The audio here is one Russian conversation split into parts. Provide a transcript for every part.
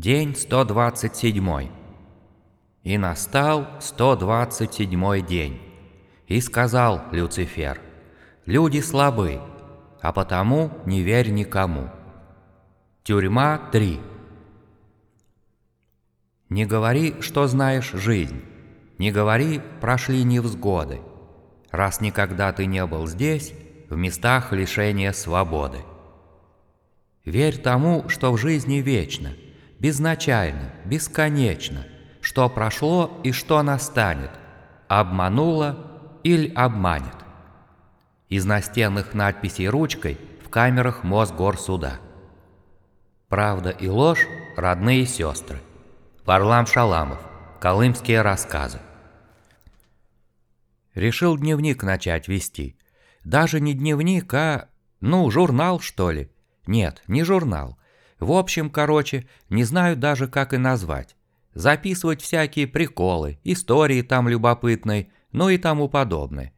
День 127. И настал 127 день. И сказал Люцифер, «Люди слабы, а потому не верь никому». Тюрьма 3. Не говори, что знаешь жизнь. Не говори, прошли невзгоды. Раз никогда ты не был здесь, в местах лишения свободы. Верь тому, что в жизни вечно, безначально, бесконечно, что прошло и что настанет, обмануло или обманет. Из настенных надписей ручкой в камерах Мосгорсуда. Правда и ложь – родные сестры. Варлам Шаламов. Колымские рассказы. Решил дневник начать вести. Даже не дневник, а, ну, журнал, что ли. Нет, не журнал. В общем, короче, не знаю даже, как и назвать. Записывать всякие приколы, истории там любопытные, ну и тому подобное.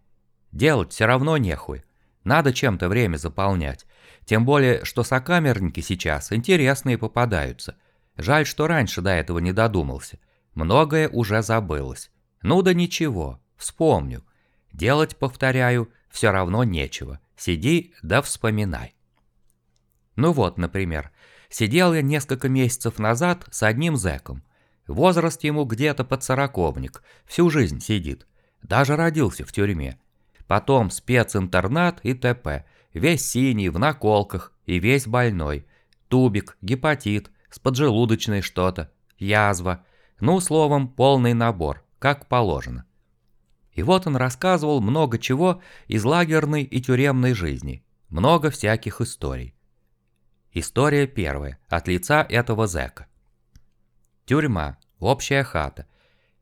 Делать все равно нехуй. Надо чем-то время заполнять. Тем более, что сокамерники сейчас интересные попадаются. Жаль, что раньше до этого не додумался. Многое уже забылось. Ну да ничего, вспомню. Делать, повторяю, все равно нечего. Сиди да вспоминай. Ну вот, например, сидел я несколько месяцев назад с одним зэком. Возраст ему где-то под сороковник, всю жизнь сидит. Даже родился в тюрьме. Потом специнтернат и т.п. Весь синий, в наколках и весь больной. Тубик, гепатит, с поджелудочной что-то, язва. Ну, словом, полный набор, как положено. И вот он рассказывал много чего из лагерной и тюремной жизни. Много всяких историй. История первая, от лица этого зэка. Тюрьма, общая хата.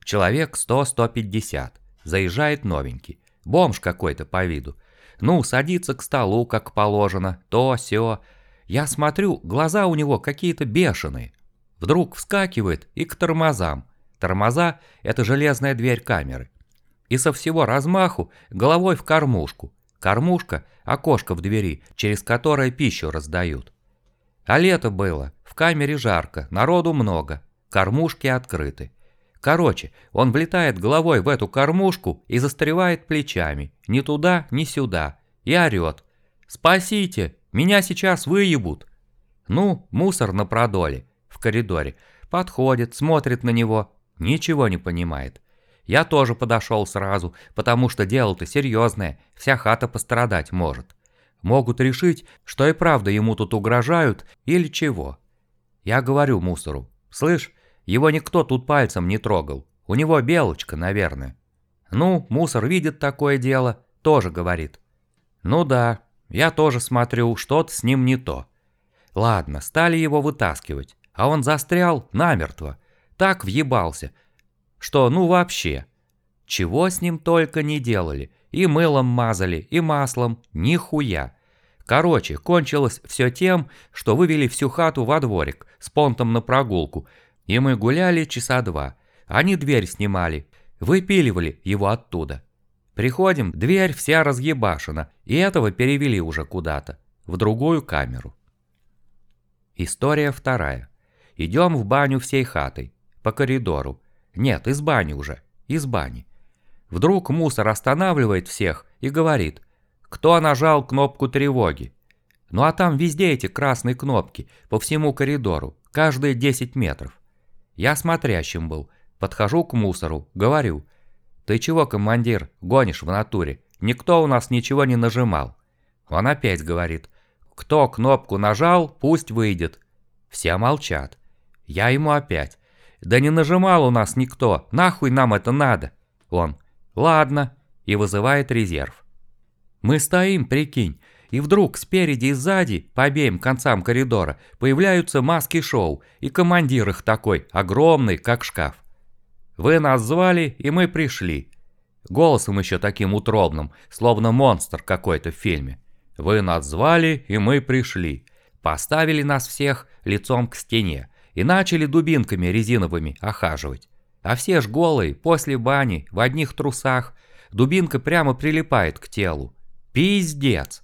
Человек 100-150. Заезжает новенький. Бомж какой-то по виду. Ну, садится к столу, как положено, то сё. Я смотрю, глаза у него какие-то бешеные. Вдруг вскакивает и к тормозам. Тормоза – это железная дверь камеры. И со всего размаху головой в кормушку. Кормушка – окошко в двери, через которое пищу раздают. А лето было, в камере жарко, народу много, кормушки открыты. Короче, он влетает головой в эту кормушку и застревает плечами, ни туда, ни сюда, и орет. «Спасите! Меня сейчас выебут!» Ну, мусор на продоле, в коридоре. Подходит, смотрит на него, ничего не понимает. Я тоже подошел сразу, потому что дело-то серьезное, вся хата пострадать может. Могут решить, что и правда ему тут угрожают или чего. Я говорю мусору, слышь, его никто тут пальцем не трогал, у него белочка, наверное. Ну, мусор видит такое дело, тоже говорит. Ну да, я тоже смотрю, что-то с ним не то. Ладно, стали его вытаскивать, а он застрял намертво, так въебался, что ну вообще. Чего с ним только не делали, и мылом мазали, и маслом, нихуя. Короче, кончилось все тем, что вывели всю хату во дворик с понтом на прогулку, и мы гуляли часа два. Они дверь снимали, выпиливали его оттуда. Приходим, дверь вся разъебашена, и этого перевели уже куда-то, в другую камеру. История вторая. Идем в баню всей хатой, по коридору. Нет, из бани уже, из бани. Вдруг мусор останавливает всех и говорит, кто нажал кнопку тревоги. Ну а там везде эти красные кнопки, по всему коридору, каждые 10 метров. Я смотрящим был, подхожу к мусору, говорю, «Ты чего, командир, гонишь в натуре? Никто у нас ничего не нажимал». Он опять говорит, «Кто кнопку нажал, пусть выйдет». Все молчат. Я ему опять, «Да не нажимал у нас никто, нахуй нам это надо?» Он «Ладно», и вызывает резерв. Мы стоим, прикинь, и вдруг спереди и сзади, по обеим концам коридора, появляются маски-шоу, и командир их такой, огромный, как шкаф. «Вы нас звали, и мы пришли». Голосом еще таким утробным, словно монстр какой-то в фильме. «Вы нас звали, и мы пришли». Поставили нас всех лицом к стене и начали дубинками резиновыми охаживать. А все ж голые, после бани, в одних трусах. Дубинка прямо прилипает к телу. Пиздец.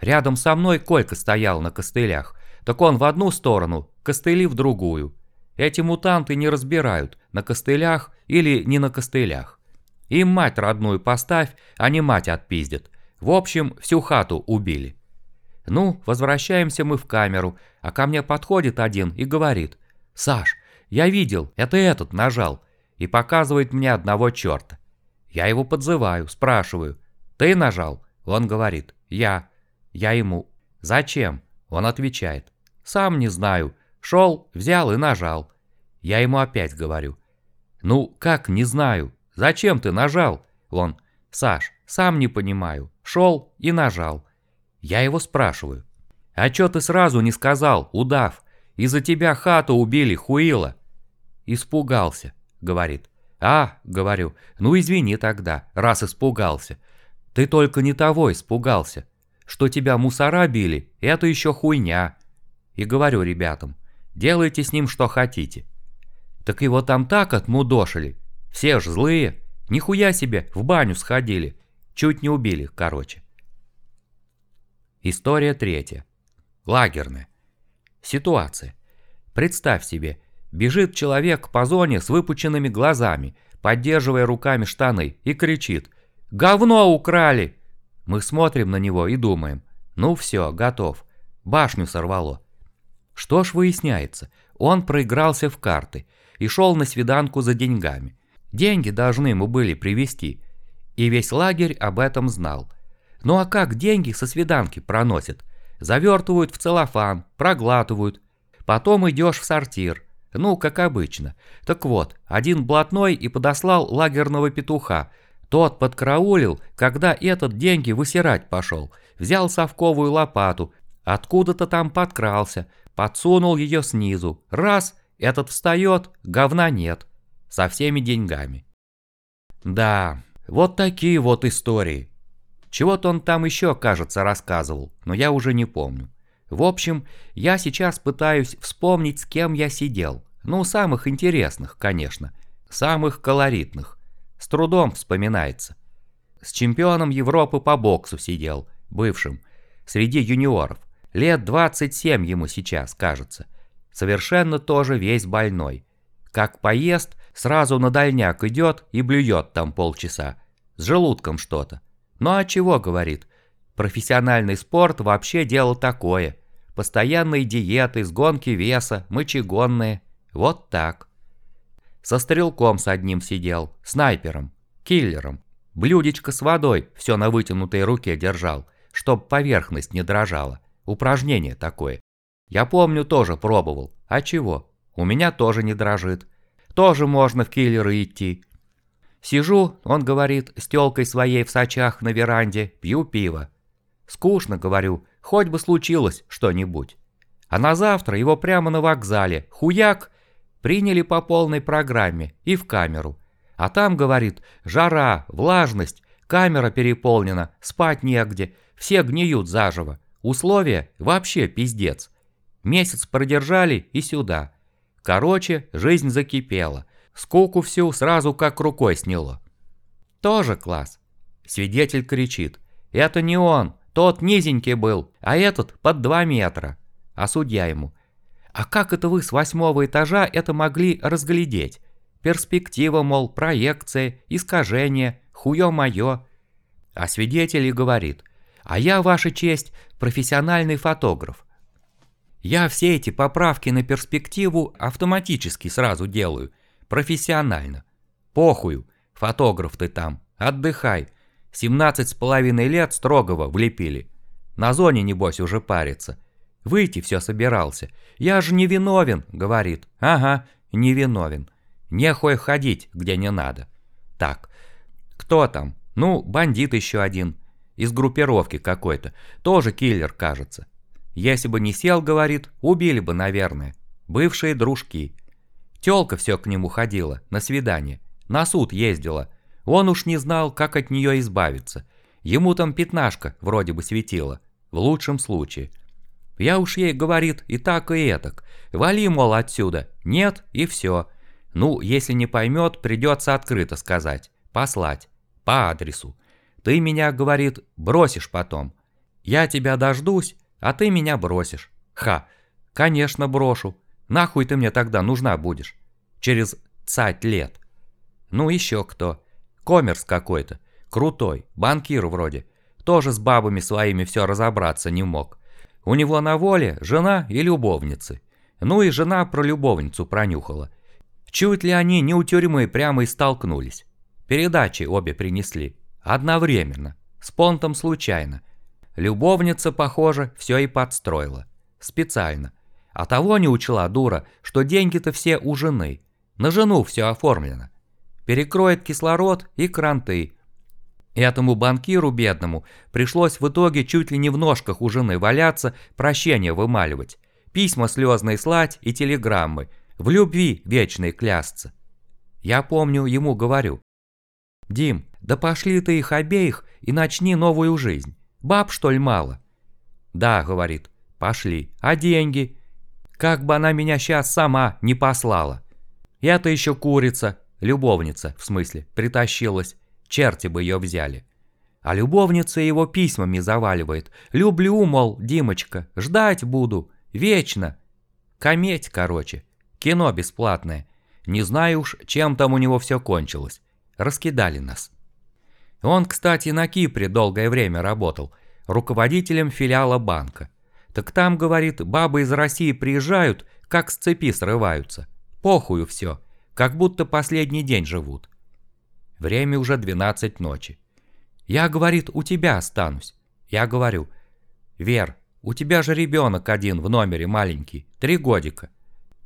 Рядом со мной Колька стоял на костылях. Так он в одну сторону, костыли в другую. Эти мутанты не разбирают, на костылях или не на костылях. Им мать родную поставь, а не мать отпиздят. В общем, всю хату убили. Ну, возвращаемся мы в камеру, а ко мне подходит один и говорит, «Саш, я видел, это этот нажал», и показывает мне одного черта. Я его подзываю, спрашиваю, «Ты нажал?» Он говорит, «Я». Я ему, «Зачем?» Он отвечает, «Сам не знаю. Шел, взял и нажал». Я ему опять говорю, «Ну, как не знаю? Зачем ты нажал?» Он, «Саш, сам не понимаю. Шел и нажал». Я его спрашиваю, «А чё ты сразу не сказал, удав? Из-за тебя хату убили, хуила». Испугался, говорит. «А, — говорю, — ну извини тогда, раз испугался. Ты только не того испугался. Что тебя мусора били, это еще хуйня. И говорю ребятам, делайте с ним что хотите. Так его там так отмудошили. Все ж злые. Нихуя себе, в баню сходили. Чуть не убили, короче. История третья. Лагерная. Ситуация. Представь себе, бежит человек по зоне с выпученными глазами, поддерживая руками штаны, и кричит «Говно украли!» Мы смотрим на него и думаем «Ну все, готов. Башню сорвало». Что ж выясняется, он проигрался в карты и шел на свиданку за деньгами. Деньги должны ему были привезти, и весь лагерь об этом знал. Ну а как деньги со свиданки проносят? Завертывают в целлофан, проглатывают. Потом идешь в сортир. Ну, как обычно. Так вот, один блатной и подослал лагерного петуха. Тот подкраулил, когда этот деньги высирать пошел. Взял совковую лопату, откуда-то там подкрался, подсунул ее снизу. Раз, этот встает, говна нет. Со всеми деньгами. Да, вот такие вот истории. Чего-то он там еще, кажется, рассказывал, но я уже не помню. В общем, я сейчас пытаюсь вспомнить, с кем я сидел. Ну, самых интересных, конечно. Самых колоритных. С трудом вспоминается. С чемпионом Европы по боксу сидел, бывшим, среди юниоров. Лет 27 ему сейчас, кажется. Совершенно тоже весь больной. Как поест, сразу на дальняк идет и блюет там полчаса. С желудком что-то. Ну а чего, говорит? Профессиональный спорт вообще дело такое. Постоянные диеты, сгонки веса, мочегонные. Вот так. Со стрелком с одним сидел, снайпером, киллером. Блюдечко с водой все на вытянутой руке держал, чтоб поверхность не дрожала. Упражнение такое. Я помню, тоже пробовал. А чего? У меня тоже не дрожит. Тоже можно в киллеры идти. Сижу, он говорит, с тёлкой своей в сачах на веранде, пью пиво. Скучно, говорю, хоть бы случилось что-нибудь. А на завтра его прямо на вокзале, хуяк, приняли по полной программе и в камеру. А там, говорит, жара, влажность, камера переполнена, спать негде, все гниют заживо. Условия вообще пиздец. Месяц продержали и сюда. Короче, жизнь закипела. Скуку всю сразу как рукой сняло. Тоже класс. Свидетель кричит. Это не он, тот низенький был, а этот под два метра. А судья ему. А как это вы с восьмого этажа это могли разглядеть? Перспектива, мол, проекция, искажение, хуё моё. А свидетель говорит. А я, ваша честь, профессиональный фотограф. Я все эти поправки на перспективу автоматически сразу делаю, Профессионально. Похую, фотограф ты там, отдыхай. 17 с половиной лет строгого влепили. На зоне, небось, уже парится. Выйти все собирался. Я же не виновен, говорит. Ага, не виновен. Нехуй ходить, где не надо. Так, кто там? Ну, бандит еще один. Из группировки какой-то. Тоже киллер, кажется. Если бы не сел, говорит, убили бы, наверное. Бывшие дружки. Тёлка все к нему ходила, на свидание. На суд ездила. Он уж не знал, как от нее избавиться. Ему там пятнашка вроде бы светила. В лучшем случае. Я уж ей, говорит, и так, и этак. Вали, мол, отсюда. Нет, и все. Ну, если не поймет, придется открыто сказать. Послать. По адресу. Ты меня, говорит, бросишь потом. Я тебя дождусь, а ты меня бросишь. Ха, конечно брошу. Нахуй ты мне тогда нужна будешь? Через цать лет. Ну еще кто. Коммерс какой-то. Крутой, банкир вроде. Тоже с бабами своими все разобраться не мог. У него на воле жена и любовницы. Ну и жена про любовницу пронюхала. Чуть ли они не у тюрьмы прямо и столкнулись. Передачи обе принесли. Одновременно. С понтом случайно. Любовница, похоже, все и подстроила. Специально. А того не учла дура, что деньги-то все у жены. На жену все оформлено. Перекроет кислород и кранты. Этому банкиру бедному пришлось в итоге чуть ли не в ножках у жены валяться, прощения вымаливать, письма слезные слать и телеграммы, в любви вечной клясться. Я помню, ему говорю. «Дим, да пошли ты их обеих и начни новую жизнь. Баб, что ли, мало?» «Да», — говорит, — «пошли. А деньги?» Как бы она меня сейчас сама не послала. Я-то еще курица, любовница, в смысле, притащилась. Черти бы ее взяли. А любовница его письмами заваливает. Люблю, мол, Димочка, ждать буду. Вечно. Кометь, короче. Кино бесплатное. Не знаю уж, чем там у него все кончилось. Раскидали нас. Он, кстати, на Кипре долгое время работал, руководителем филиала банка. Так там, говорит, бабы из России приезжают, как с цепи срываются. Похую все, как будто последний день живут. Время уже 12 ночи. Я, говорит, у тебя останусь. Я говорю, Вер, у тебя же ребенок один в номере маленький, три годика.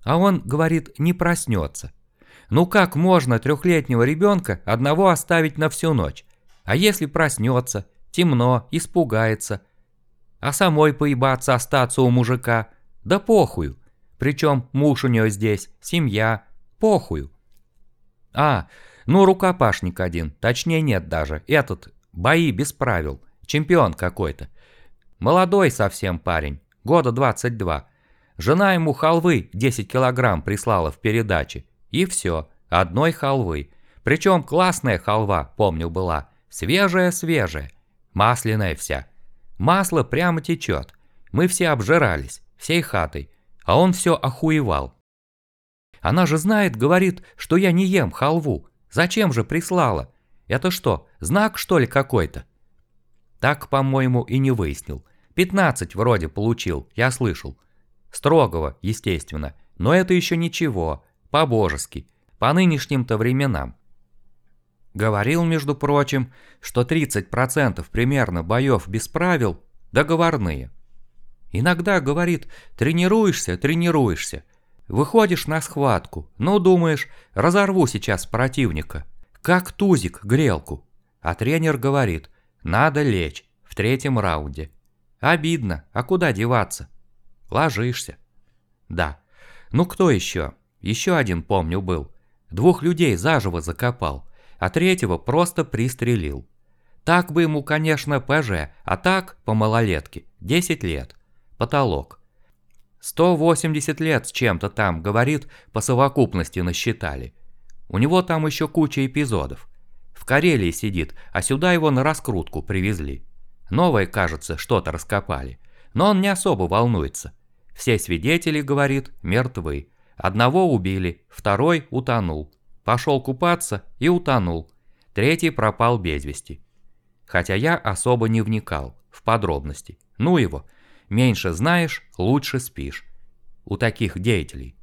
А он, говорит, не проснется. Ну как можно трехлетнего ребенка одного оставить на всю ночь? А если проснется, темно, испугается – а самой поебаться остаться у мужика. Да похую. Причем муж у нее здесь, семья, похую. А, ну рукопашник один, точнее нет даже, этот, бои без правил, чемпион какой-то. Молодой совсем парень, года 22. Жена ему халвы 10 килограмм прислала в передаче. И все, одной халвы. Причем классная халва, помню, была. Свежая-свежая, масляная вся. Масло прямо течет. Мы все обжирались, всей хатой, а он все охуевал. Она же знает, говорит, что я не ем халву. Зачем же прислала? Это что, знак что ли какой-то? Так, по-моему, и не выяснил. 15 вроде получил, я слышал. Строгого, естественно, но это еще ничего, по-божески, по нынешним-то временам. Говорил, между прочим, что 30% примерно боев без правил договорные. Иногда, говорит, тренируешься, тренируешься. Выходишь на схватку, ну думаешь, разорву сейчас противника. Как тузик грелку. А тренер говорит, надо лечь в третьем раунде. Обидно, а куда деваться? Ложишься. Да. Ну кто еще? Еще один, помню, был. Двух людей заживо закопал а третьего просто пристрелил. Так бы ему, конечно, ПЖ, а так, по малолетке, 10 лет. Потолок. 180 лет с чем-то там, говорит, по совокупности насчитали. У него там еще куча эпизодов. В Карелии сидит, а сюда его на раскрутку привезли. Новое, кажется, что-то раскопали. Но он не особо волнуется. Все свидетели, говорит, мертвы. Одного убили, второй утонул. Пошел купаться и утонул. Третий пропал без вести. Хотя я особо не вникал в подробности. Ну его, меньше знаешь, лучше спишь. У таких деятелей.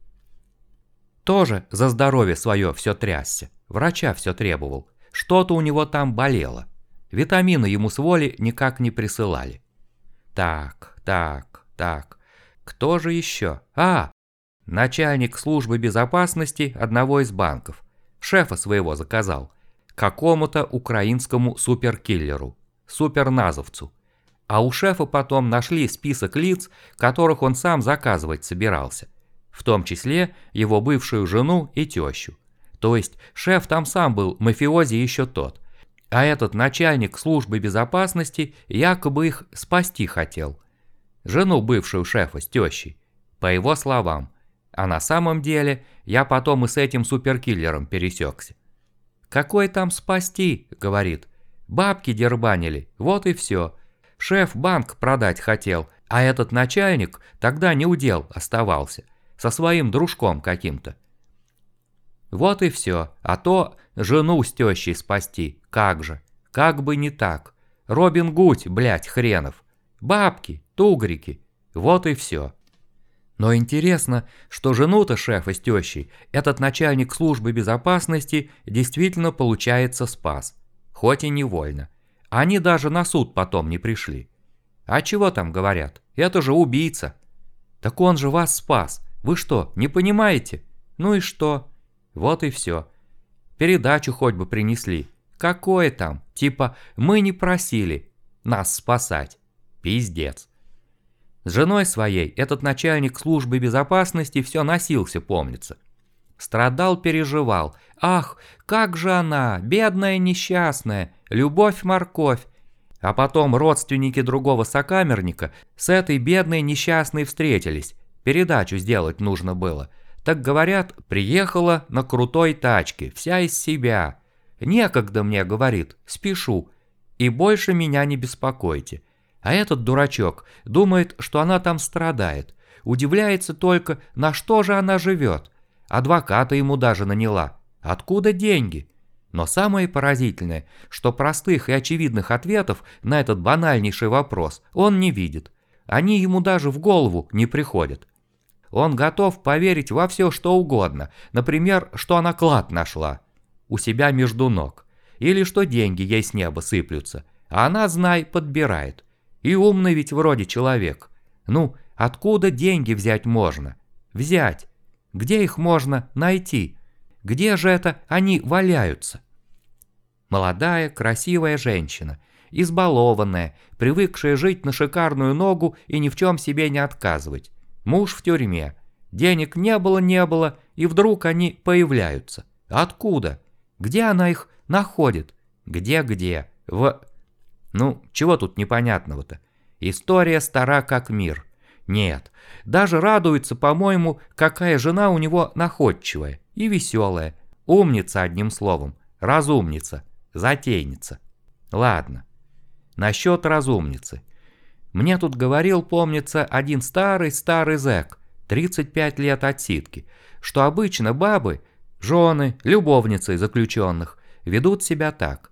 Тоже за здоровье свое все трясся. Врача все требовал. Что-то у него там болело. Витамины ему с воли никак не присылали. Так, так, так. Кто же еще? А, начальник службы безопасности одного из банков. Шефа своего заказал. Какому-то украинскому суперкиллеру, суперназовцу. А у шефа потом нашли список лиц, которых он сам заказывать собирался. В том числе его бывшую жену и тещу. То есть шеф там сам был мафиози еще тот. А этот начальник службы безопасности якобы их спасти хотел. Жену бывшую шефа с тещей. По его словам – а на самом деле я потом и с этим суперкиллером пересекся. «Какой там спасти?» – говорит. «Бабки дербанили, вот и все. Шеф банк продать хотел, а этот начальник тогда не удел оставался. со своим дружком каким-то. Вот и все, а то жену с тещей спасти, как же, как бы не так. Робин Гуд, блядь, хренов. Бабки, тугрики, вот и все. Но интересно, что жену-то шефа с тещей этот начальник службы безопасности действительно, получается, спас. Хоть и невольно. Они даже на суд потом не пришли. А чего там говорят? Это же убийца. Так он же вас спас. Вы что, не понимаете? Ну и что? Вот и все. Передачу хоть бы принесли. Какое там? Типа, мы не просили нас спасать. Пиздец. С женой своей этот начальник службы безопасности все носился, помнится. Страдал, переживал. Ах, как же она, бедная несчастная, любовь-морковь. А потом родственники другого сокамерника с этой бедной несчастной встретились. Передачу сделать нужно было. Так говорят, приехала на крутой тачке, вся из себя. Некогда мне, говорит, спешу. И больше меня не беспокойте. А этот дурачок думает, что она там страдает. Удивляется только, на что же она живет. Адвоката ему даже наняла. Откуда деньги? Но самое поразительное, что простых и очевидных ответов на этот банальнейший вопрос он не видит. Они ему даже в голову не приходят. Он готов поверить во все, что угодно. Например, что она клад нашла. У себя между ног. Или что деньги ей с неба сыплются. А она, знай, подбирает. И умный ведь вроде человек. Ну, откуда деньги взять можно? Взять. Где их можно найти? Где же это они валяются? Молодая, красивая женщина, избалованная, привыкшая жить на шикарную ногу и ни в чем себе не отказывать. Муж в тюрьме. Денег не было-не было, и вдруг они появляются. Откуда? Где она их находит? Где-где? В... Ну, чего тут непонятного-то? История стара как мир. Нет, даже радуется, по-моему, какая жена у него находчивая и веселая. Умница, одним словом. Разумница. Затейница. Ладно. Насчет разумницы. Мне тут говорил, помнится, один старый-старый зэк, 35 лет отсидки, что обычно бабы, жены, любовницы заключенных ведут себя так.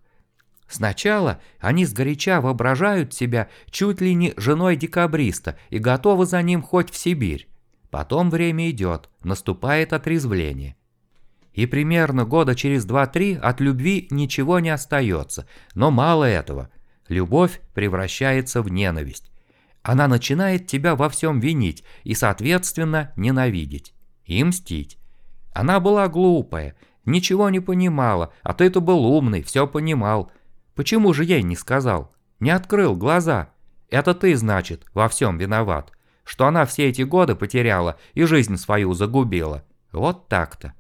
Сначала они сгоряча воображают себя чуть ли не женой декабриста и готовы за ним хоть в Сибирь. Потом время идет, наступает отрезвление. И примерно года через 2-3 от любви ничего не остается, но мало этого. Любовь превращается в ненависть. Она начинает тебя во всем винить и, соответственно, ненавидеть. И мстить. Она была глупая, ничего не понимала, а ты-то был умный, все понимал. Почему же ей не сказал? Не открыл глаза. Это ты, значит, во всем виноват. Что она все эти годы потеряла и жизнь свою загубила. Вот так-то.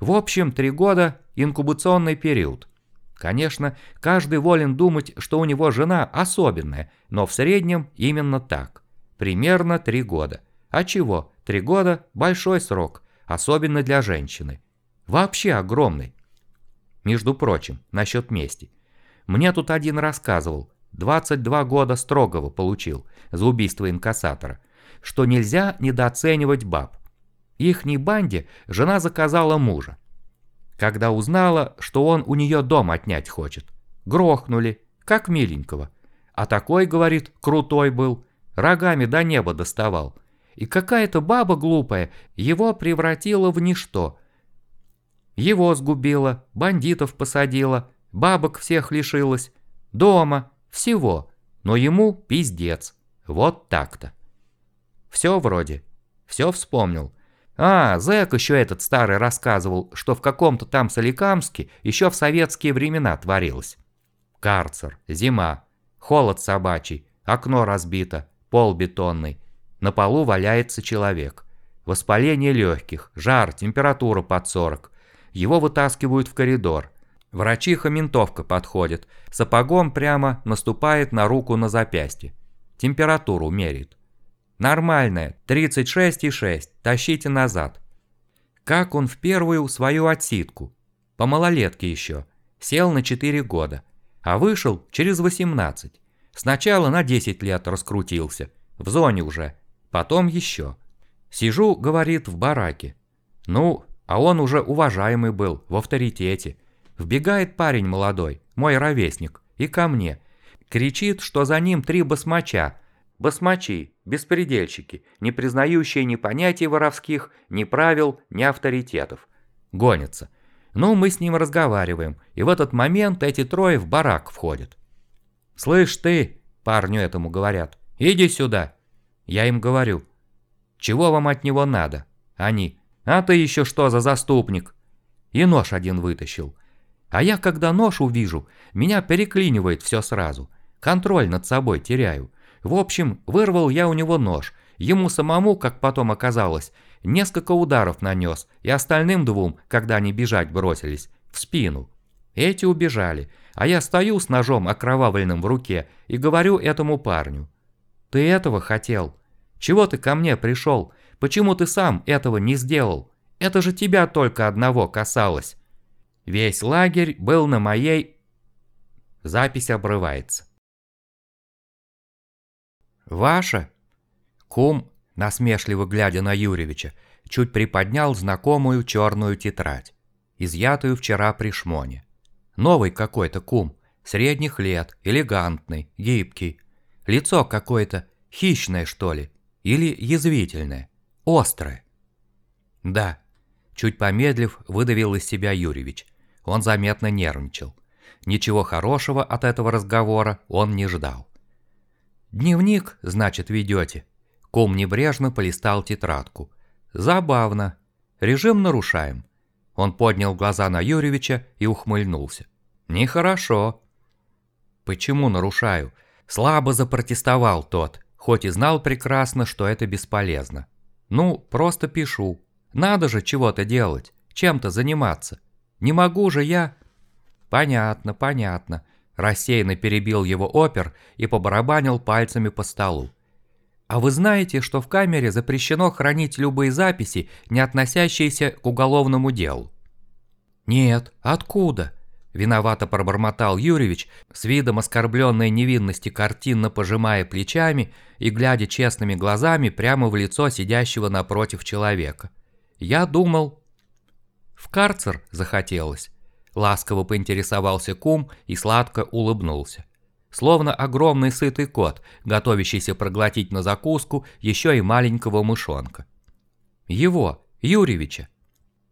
В общем, три года – инкубационный период. Конечно, каждый волен думать, что у него жена особенная, но в среднем именно так. Примерно три года. А чего? Три года – большой срок, особенно для женщины. Вообще огромный. Между прочим, насчет мести. Мне тут один рассказывал, 22 года строгого получил за убийство инкассатора, что нельзя недооценивать баб. Ихней банде жена заказала мужа когда узнала, что он у нее дом отнять хочет. Грохнули, как миленького. А такой, говорит, крутой был, рогами до неба доставал. И какая-то баба глупая его превратила в ничто. Его сгубила, бандитов посадила, бабок всех лишилась, дома, всего. Но ему пиздец. Вот так-то. Все вроде. Все вспомнил. А, зэк еще этот старый рассказывал, что в каком-то там Соликамске еще в советские времена творилось. Карцер, зима, холод собачий, окно разбито, пол бетонный. На полу валяется человек. Воспаление легких, жар, температура под 40. Его вытаскивают в коридор. Врачиха-ментовка подходит, сапогом прямо наступает на руку на запястье. Температуру мерит. Нормальная, 36,6, тащите назад. Как он в первую свою отсидку, по малолетке еще, сел на 4 года, а вышел через 18. Сначала на 10 лет раскрутился, в зоне уже, потом еще. Сижу, говорит, в бараке. Ну, а он уже уважаемый был, в авторитете. Вбегает парень молодой, мой ровесник, и ко мне. Кричит, что за ним три басмача. Басмачи, беспредельщики, не признающие ни понятий воровских, ни правил, ни авторитетов. Гонятся. Ну, мы с ним разговариваем, и в этот момент эти трое в барак входят. «Слышь ты», парню этому говорят, «иди сюда». Я им говорю, «Чего вам от него надо?» Они, «А ты еще что за заступник?» И нож один вытащил. А я, когда нож увижу, меня переклинивает все сразу. Контроль над собой теряю. В общем, вырвал я у него нож. Ему самому, как потом оказалось, несколько ударов нанес, и остальным двум, когда они бежать бросились, в спину. Эти убежали, а я стою с ножом окровавленным в руке и говорю этому парню. «Ты этого хотел? Чего ты ко мне пришел? Почему ты сам этого не сделал? Это же тебя только одного касалось». Весь лагерь был на моей... Запись обрывается. «Ваша?» Кум, насмешливо глядя на Юрьевича, чуть приподнял знакомую черную тетрадь, изъятую вчера при шмоне. Новый какой-то кум, средних лет, элегантный, гибкий. Лицо какое-то хищное, что ли, или язвительное, острое. Да, чуть помедлив, выдавил из себя Юрьевич. Он заметно нервничал. Ничего хорошего от этого разговора он не ждал. «Дневник, значит, ведете?» Ком небрежно полистал тетрадку. «Забавно. Режим нарушаем». Он поднял глаза на Юрьевича и ухмыльнулся. «Нехорошо». «Почему нарушаю?» Слабо запротестовал тот, хоть и знал прекрасно, что это бесполезно. «Ну, просто пишу. Надо же чего-то делать, чем-то заниматься. Не могу же я...» «Понятно, понятно», – рассеянно перебил его опер и побарабанил пальцами по столу. «А вы знаете, что в камере запрещено хранить любые записи, не относящиеся к уголовному делу?» «Нет, откуда?» – виновато пробормотал Юрьевич, с видом оскорбленной невинности картинно пожимая плечами и глядя честными глазами прямо в лицо сидящего напротив человека. «Я думал, в карцер захотелось. Ласково поинтересовался кум и сладко улыбнулся. Словно огромный сытый кот, готовящийся проглотить на закуску еще и маленького мышонка. Его, Юрьевича.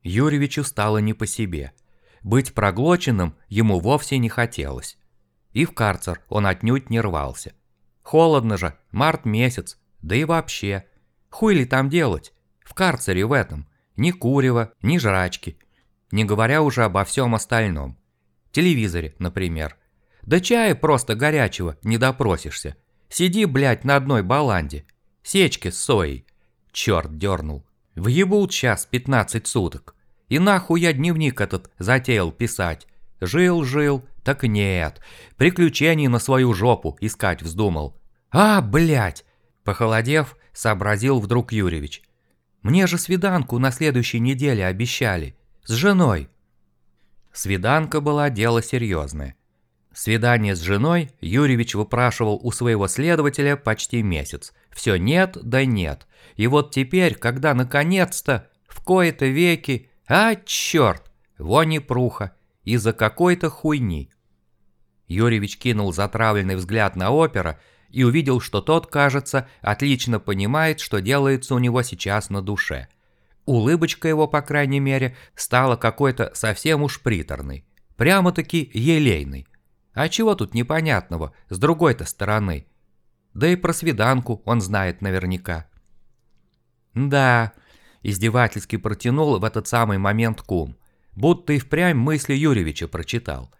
Юрьевичу стало не по себе. Быть проглоченным ему вовсе не хотелось. И в карцер он отнюдь не рвался. Холодно же, март месяц, да и вообще. Хуй ли там делать? В карцере в этом. Ни курева, ни жрачки. Не говоря уже обо всем остальном. Телевизоре, например. Да чая просто горячего не допросишься. Сиди, блядь, на одной баланде. Сечки с соей. Черт дернул. Въебут сейчас 15 суток. И нахуй я дневник этот затеял писать. Жил-жил, так нет. Приключений на свою жопу искать вздумал. А, блядь! Похолодев, сообразил вдруг Юрьевич. Мне же свиданку на следующей неделе обещали. С женой. Свиданка была дело серьезное. Свидание с женой Юрьевич выпрашивал у своего следователя почти месяц. Все нет да нет. И вот теперь, когда наконец-то, в кои-то веки, а черт, вони пруха, из-за какой-то хуйни. Юрьевич кинул затравленный взгляд на опера и увидел, что тот, кажется, отлично понимает, что делается у него сейчас на душе. Улыбочка его, по крайней мере, стала какой-то совсем уж приторной. Прямо-таки елейной. А чего тут непонятного, с другой-то стороны? Да и про свиданку он знает наверняка. Да, издевательски протянул в этот самый момент кум, будто и впрямь мысли Юрьевича прочитал –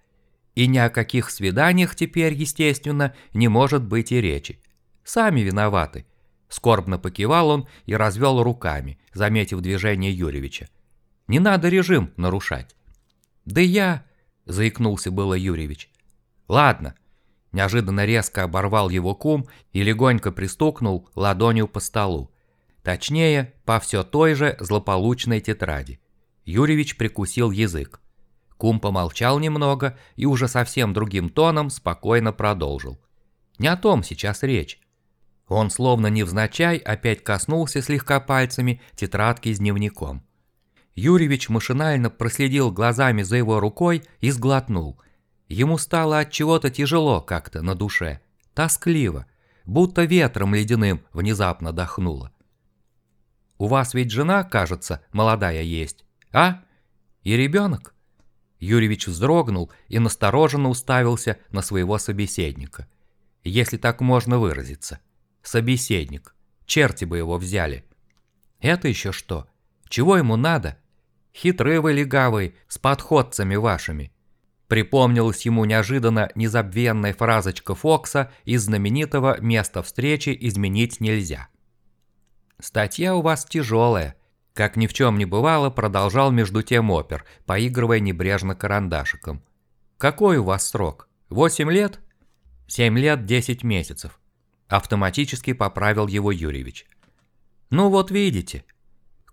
и ни о каких свиданиях теперь, естественно, не может быть и речи. Сами виноваты. Скорбно покивал он и развел руками, заметив движение Юрьевича. Не надо режим нарушать. Да я... заикнулся было Юрьевич. Ладно. Неожиданно резко оборвал его кум и легонько пристукнул ладонью по столу. Точнее, по все той же злополучной тетради. Юрьевич прикусил язык. Кум помолчал немного и уже совсем другим тоном спокойно продолжил. Не о том сейчас речь. Он словно невзначай опять коснулся слегка пальцами тетрадки с дневником. Юрьевич машинально проследил глазами за его рукой и сглотнул. Ему стало от чего-то тяжело как-то на душе, тоскливо, будто ветром ледяным внезапно дохнуло. «У вас ведь жена, кажется, молодая есть, а? И ребенок?» Юрьевич вздрогнул и настороженно уставился на своего собеседника, если так можно выразиться. Собеседник. Черти бы его взяли. Это еще что? Чего ему надо? Хитрые вы легавые, с подходцами вашими. Припомнилась ему неожиданно незабвенная фразочка Фокса из знаменитого «Место встречи изменить нельзя». «Статья у вас тяжелая», – как ни в чем не бывало, продолжал между тем опер, поигрывая небрежно карандашиком. «Какой у вас срок? Восемь лет?» «Семь лет десять месяцев. Автоматически поправил его Юрьевич. «Ну вот видите».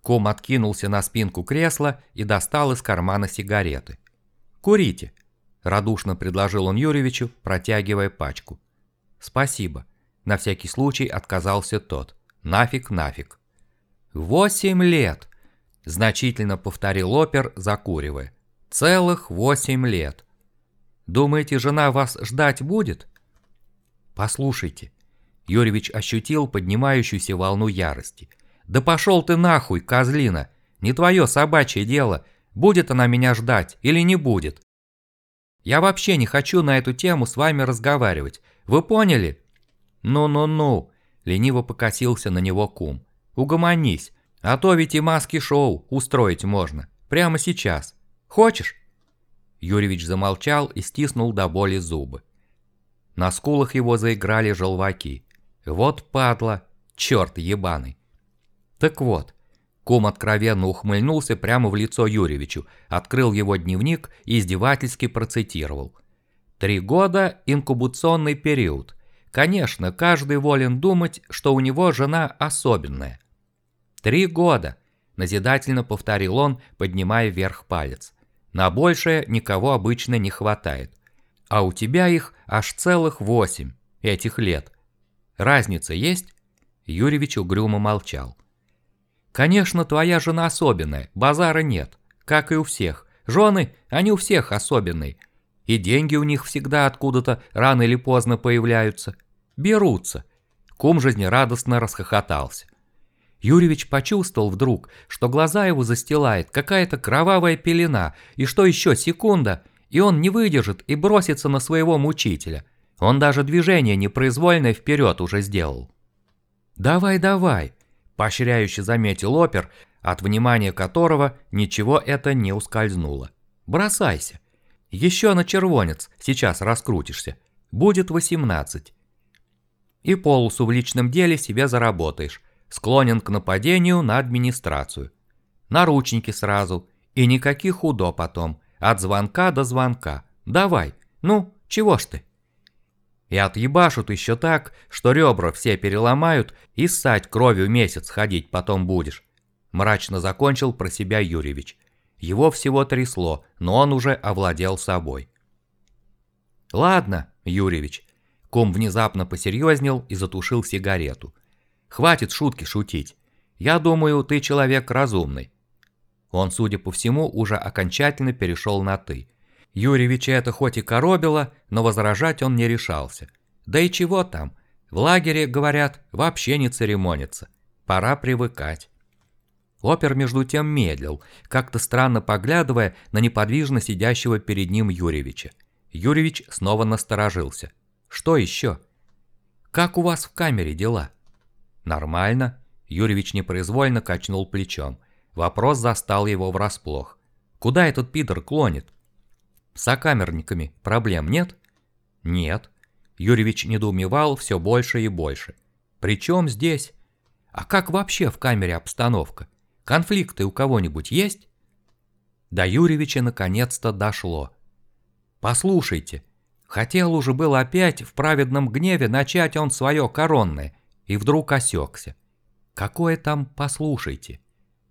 Ком откинулся на спинку кресла и достал из кармана сигареты. «Курите», – радушно предложил он Юрьевичу, протягивая пачку. «Спасибо». На всякий случай отказался тот. «Нафиг, нафиг». «Восемь лет!» – значительно повторил опер, закуривая. «Целых восемь лет. Думаете, жена вас ждать будет?» «Послушайте, Юрьевич ощутил поднимающуюся волну ярости. «Да пошел ты нахуй, козлина! Не твое собачье дело, будет она меня ждать или не будет. Я вообще не хочу на эту тему с вами разговаривать, вы поняли?» «Ну-ну-ну», – лениво покосился на него кум. «Угомонись, а то ведь и маски-шоу устроить можно, прямо сейчас. Хочешь?» Юрьевич замолчал и стиснул до боли зубы. На скулах его заиграли желваки. Вот падла, черт ебаный. Так вот, кум откровенно ухмыльнулся прямо в лицо Юрьевичу, открыл его дневник и издевательски процитировал. Три года – инкубационный период. Конечно, каждый волен думать, что у него жена особенная. Три года, назидательно повторил он, поднимая вверх палец. На большее никого обычно не хватает. А у тебя их аж целых восемь этих лет – Разница есть?» Юрьевич угрюмо молчал. «Конечно, твоя жена особенная, базара нет, как и у всех. Жены, они у всех особенные. И деньги у них всегда откуда-то рано или поздно появляются. Берутся». Кум жизнерадостно расхохотался. Юрьевич почувствовал вдруг, что глаза его застилает какая-то кровавая пелена, и что еще секунда, и он не выдержит и бросится на своего мучителя – он даже движение непроизвольное вперед уже сделал. «Давай, давай», – поощряюще заметил опер, от внимания которого ничего это не ускользнуло. «Бросайся. Еще на червонец сейчас раскрутишься. Будет 18. И полосу в личном деле себе заработаешь. Склонен к нападению на администрацию. Наручники сразу. И никаких удо потом. От звонка до звонка. Давай. Ну, чего ж ты? И отъебашут еще так, что ребра все переломают и ссать кровью месяц ходить потом будешь. Мрачно закончил про себя Юрьевич. Его всего трясло, но он уже овладел собой. «Ладно, Юрьевич». Ком внезапно посерьезнел и затушил сигарету. «Хватит шутки шутить. Я думаю, ты человек разумный». Он, судя по всему, уже окончательно перешел на «ты». Юрьевича это хоть и коробило, но возражать он не решался. Да и чего там? В лагере, говорят, вообще не церемонится. Пора привыкать. Опер между тем медлил, как-то странно поглядывая на неподвижно сидящего перед ним Юрьевича. Юрьевич снова насторожился. «Что еще?» «Как у вас в камере дела?» «Нормально». Юрьевич непроизвольно качнул плечом. Вопрос застал его врасплох. «Куда этот пидор клонит?» С сокамерниками проблем нет? Нет. Юрьевич недоумевал все больше и больше. Причем здесь? А как вообще в камере обстановка? Конфликты у кого-нибудь есть? До Юрьевича наконец-то дошло. Послушайте, хотел уже был опять в праведном гневе начать он свое коронное, и вдруг осекся. Какое там «послушайте»?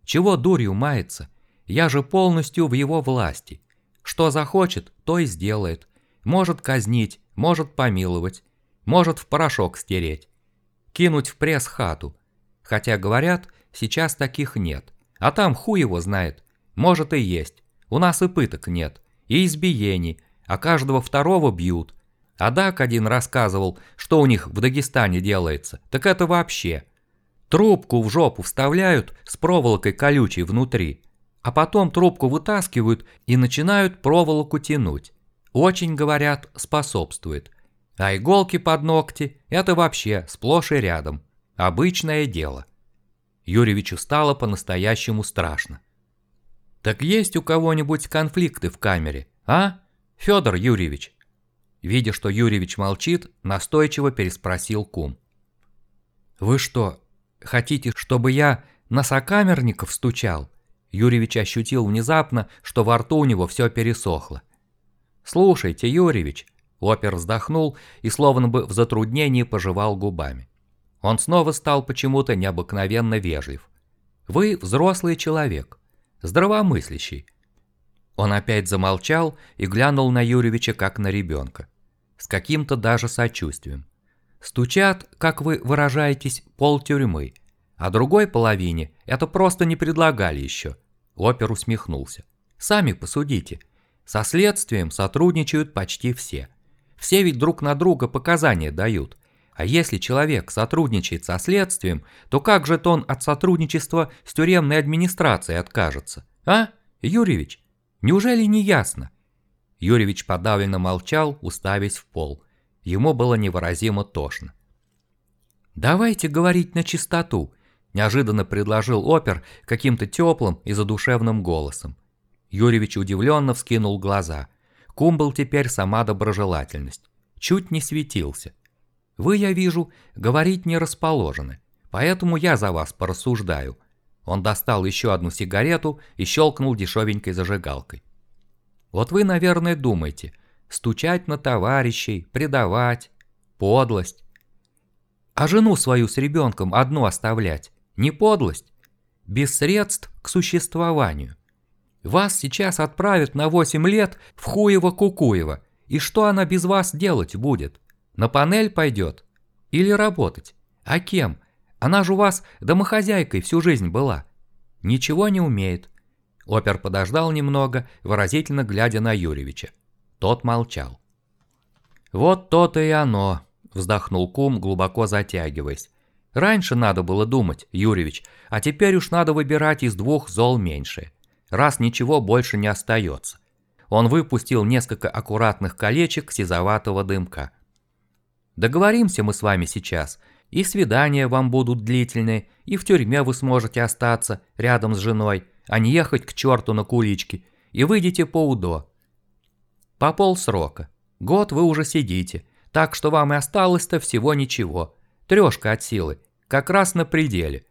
Чего дурью мается? Я же полностью в его власти. Что захочет, то и сделает. Может казнить, может помиловать, может в порошок стереть. кинуть в пресс-хату. Хотя, говорят, сейчас таких нет. А там хуй его знает. Может и есть. У нас и пыток нет. И избиений. А каждого второго бьют. А Дак один рассказывал, что у них в Дагестане делается. Так это вообще. Трубку в жопу вставляют с проволокой колючей внутри. А потом трубку вытаскивают и начинают проволоку тянуть. Очень, говорят, способствует. А иголки под ногти – это вообще сплошь и рядом. Обычное дело. Юрьевичу стало по-настоящему страшно. «Так есть у кого-нибудь конфликты в камере, а, Федор Юрьевич?» Видя, что Юрьевич молчит, настойчиво переспросил кум. «Вы что, хотите, чтобы я на сокамерников стучал?» Юрьевич ощутил внезапно, что во рту у него все пересохло. «Слушайте, Юрьевич», – опер вздохнул и словно бы в затруднении пожевал губами. Он снова стал почему-то необыкновенно вежлив. «Вы взрослый человек, здравомыслящий». Он опять замолчал и глянул на Юрьевича как на ребенка с каким-то даже сочувствием. Стучат, как вы выражаетесь, пол тюрьмы, а другой половине это просто не предлагали еще. Опер усмехнулся. Сами посудите. Со следствием сотрудничают почти все. Все ведь друг на друга показания дают. А если человек сотрудничает со следствием, то как же он от сотрудничества с тюремной администрацией откажется? А, Юрьевич, неужели не ясно? Юрьевич подавленно молчал, уставясь в пол. Ему было невыразимо тошно. «Давайте говорить на чистоту», – неожиданно предложил опер каким-то теплым и задушевным голосом. Юрьевич удивленно вскинул глаза. Кум был теперь сама доброжелательность. Чуть не светился. «Вы, я вижу, говорить не расположены, поэтому я за вас порассуждаю». Он достал еще одну сигарету и щелкнул дешевенькой зажигалкой. Вот вы, наверное, думаете, стучать на товарищей, предавать, подлость. А жену свою с ребенком одну оставлять, не подлость, без средств к существованию. Вас сейчас отправят на 8 лет в Хуево-Кукуево, и что она без вас делать будет? На панель пойдет? Или работать? А кем? Она же у вас домохозяйкой всю жизнь была. Ничего не умеет, Опер подождал немного, выразительно глядя на Юрьевича. Тот молчал. «Вот то-то и оно», – вздохнул кум, глубоко затягиваясь. «Раньше надо было думать, Юрьевич, а теперь уж надо выбирать из двух зол меньшее, раз ничего больше не остается». Он выпустил несколько аккуратных колечек сизоватого дымка. «Договоримся мы с вами сейчас, и свидания вам будут длительные, и в тюрьме вы сможете остаться рядом с женой, а не ехать к черту на кулички, и выйдете по УДО. По полсрока. Год вы уже сидите, так что вам и осталось-то всего ничего. Трешка от силы, как раз на пределе.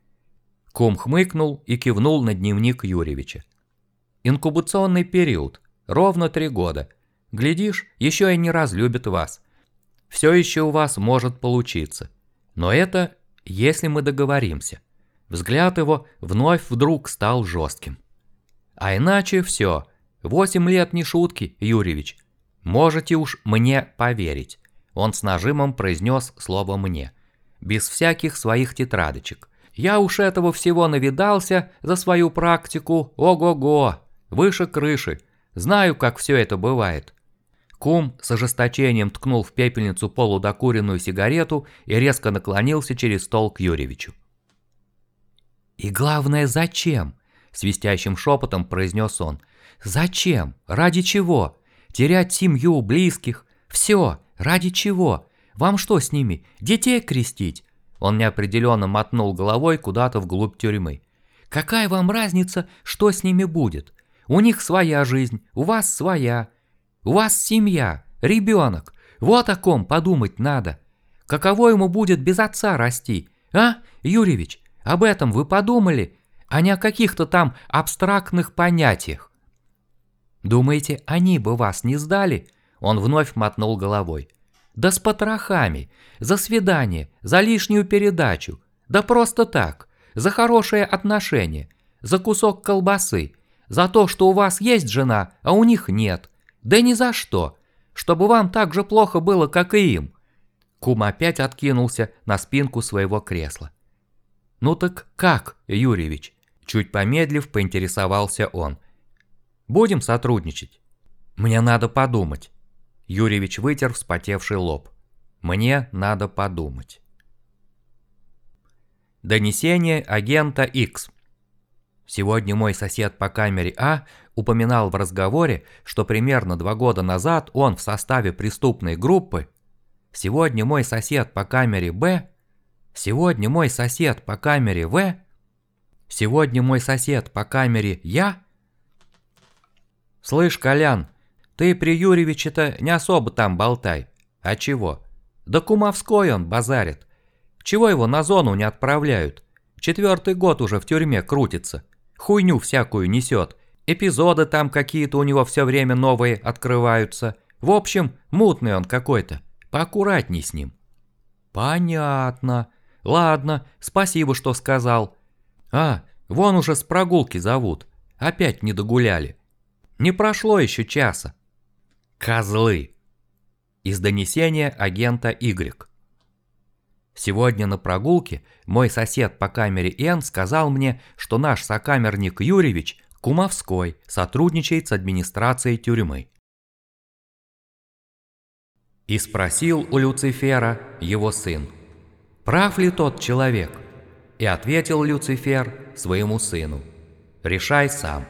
Кум хмыкнул и кивнул на дневник Юрьевича. Инкубационный период, ровно три года. Глядишь, еще и не разлюбит вас. Все еще у вас может получиться. Но это, если мы договоримся. Взгляд его вновь вдруг стал жестким. А иначе все. Восемь лет не шутки, Юрьевич. Можете уж мне поверить. Он с нажимом произнес слово «мне». Без всяких своих тетрадочек. Я уж этого всего навидался за свою практику. Ого-го. Выше крыши. Знаю, как все это бывает. Кум с ожесточением ткнул в пепельницу полудокуренную сигарету и резко наклонился через стол к Юрьевичу. «И главное, зачем?» – свистящим шепотом произнес он. «Зачем? Ради чего? Терять семью, близких? Все, ради чего? Вам что с ними, детей крестить?» Он неопределенно мотнул головой куда-то вглубь тюрьмы. «Какая вам разница, что с ними будет? У них своя жизнь, у вас своя. У вас семья, ребенок. Вот о ком подумать надо. Каково ему будет без отца расти, а, Юрьевич? Об этом вы подумали, а не о каких-то там абстрактных понятиях. Думаете, они бы вас не сдали? Он вновь мотнул головой. Да с потрохами, за свидание, за лишнюю передачу, да просто так, за хорошее отношение, за кусок колбасы, за то, что у вас есть жена, а у них нет, да ни за что, чтобы вам так же плохо было, как и им. Кум опять откинулся на спинку своего кресла. «Ну так как, Юрьевич?» Чуть помедлив, поинтересовался он. «Будем сотрудничать?» «Мне надо подумать». Юрьевич вытер вспотевший лоб. «Мне надо подумать». Донесение агента X. Сегодня мой сосед по камере А упоминал в разговоре, что примерно два года назад он в составе преступной группы Сегодня мой сосед по камере Б. Сегодня мой сосед по камере В. Сегодня мой сосед по камере Я. Слышь, Колян, ты при Юрьевиче-то не особо там болтай. А чего? Да кумовской он базарит. Чего его на зону не отправляют? Четвертый год уже в тюрьме крутится. Хуйню всякую несет. Эпизоды там какие-то у него все время новые открываются. В общем, мутный он какой-то. Поаккуратней с ним. Понятно. Ладно, спасибо, что сказал. А, вон уже с прогулки зовут. Опять не догуляли. Не прошло еще часа. Козлы. Из донесения агента Y. Сегодня на прогулке мой сосед по камере Н сказал мне, что наш сокамерник Юрьевич Кумовской сотрудничает с администрацией тюрьмы. И спросил у Люцифера его сын, прав ли тот человек? И ответил Люцифер своему сыну, решай сам.